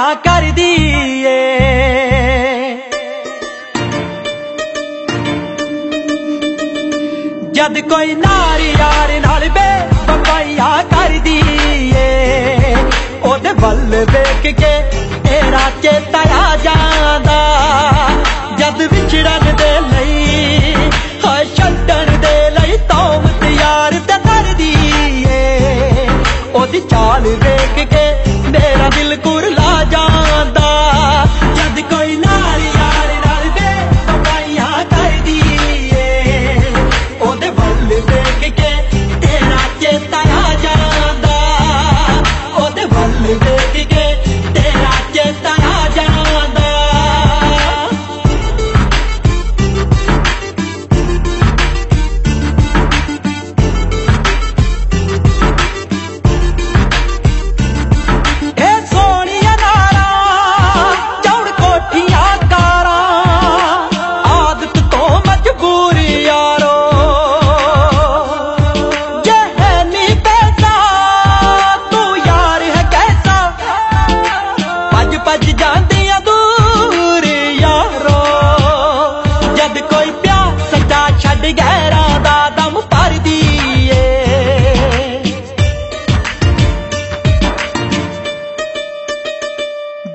ਬੇਵਫਾਈਆਂ ਕਰਦੀ ਏ? ਜਦ ਕੋਈ ਨਾਰੀ ਯਾਰ ਨਾਲ ਬੇਵਫਾਈਆਂ ਕਰਦੀ ਏ, ਉਹਦੇ ਵੱਲ ਵੇਖ ਕੇ ਤੇਰਾ ਚੇਤਾ ਆ ਜਾਂਦਾ। ਜਦ ਵਿਛੜਨ ਦੇ ਲਈ ਹਾਂ ਛੱਡਣ ਦੇ ਲਈ ਤੌਮਤ ਤਿਆਰ ਤੇ ਕਰਦੀ ਏ। ਉਹਦੀ ਚਾਲ ਵੇਖ ਕੇ ਮੇਰਾ ਦਿਲ ਕੁਰਲਾ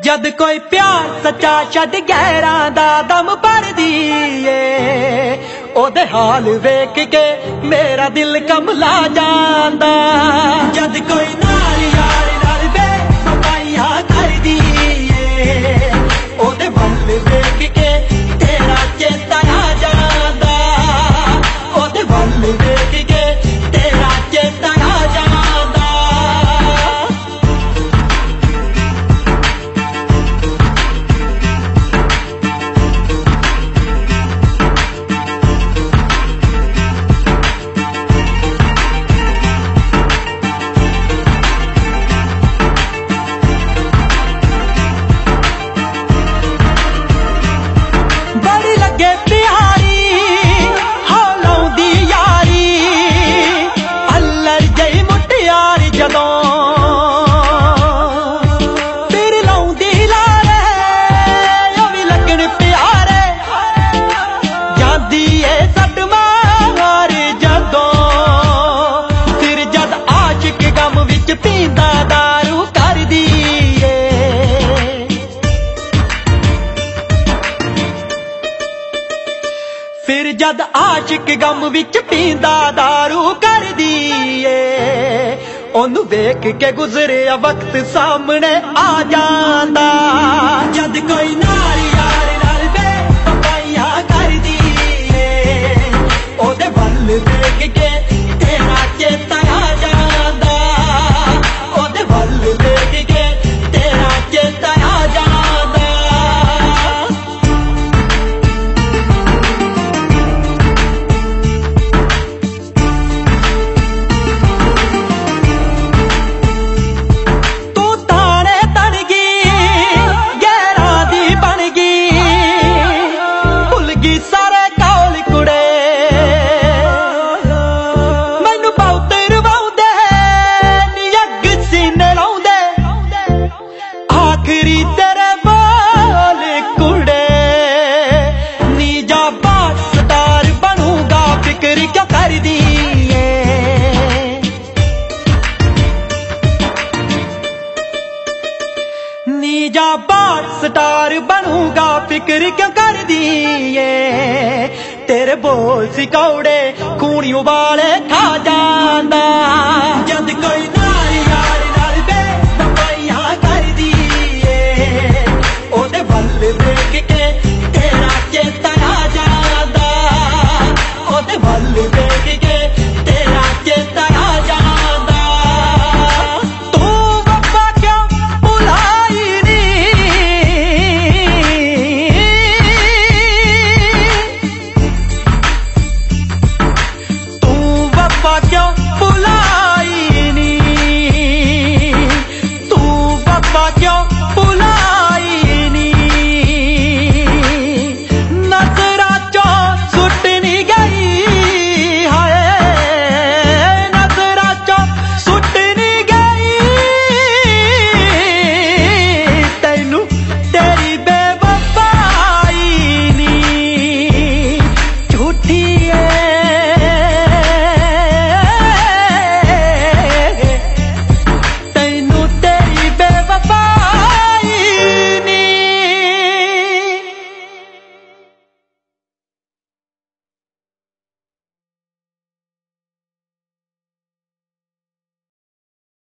ਜਦ ਕੋਈ ਪਿਆਰ ਸੱਚਾ ਛੱਡ ਗਹਿਰਾਂ ਦਾ ਦਮ ਭਰਦੀ ਏ ਉਹਦੇ ਹਾਲ ਵੇਖ ਕੇ ਮੇਰਾ ਦਿਲ ਕਮਲਾ ਜਾਂਦਾ। ਜਦ ਕੋਈ ਨਾਰੀ ਜਦ ਆਸ਼ਿਕ ਗਮ ਵਿੱਚ ਪੀਂਦਾ दारू ਕਰਦੀ ਏ ਉਹਨੂੰ ਵੇਖ ਕੇ ਗੁਜ਼ਰਿਆ ਵਕਤ ਸਾਹਮਣੇ ਆ ਜਾਂਦਾ। ਜਦ ਕੋਈ ਨਾਰੀ ਯਾਰ ਨਾਲ ਬੇਵਫਾਈਆਂ ਕਰਦੀ ਏ ਉਹਦੇ ਵੱਲ ਵੇਖ ਕੇ ਤੇਰਾ ਚੇਤਾ ਨੀ ਜਾ ਸਟਾਰ ਬਣੂਗਾ, ਫਿਕਰ ਕਿਉਂ ਕਰਦੀ ਏ? ਤੇਰੇ ਬੋਲ ਸਿਕੌੜੇ ਖੂਣੀ ਉਬਾਲੇ ਖਾ ਜਾਂਦਾ। ਜਦ ਕੋਈ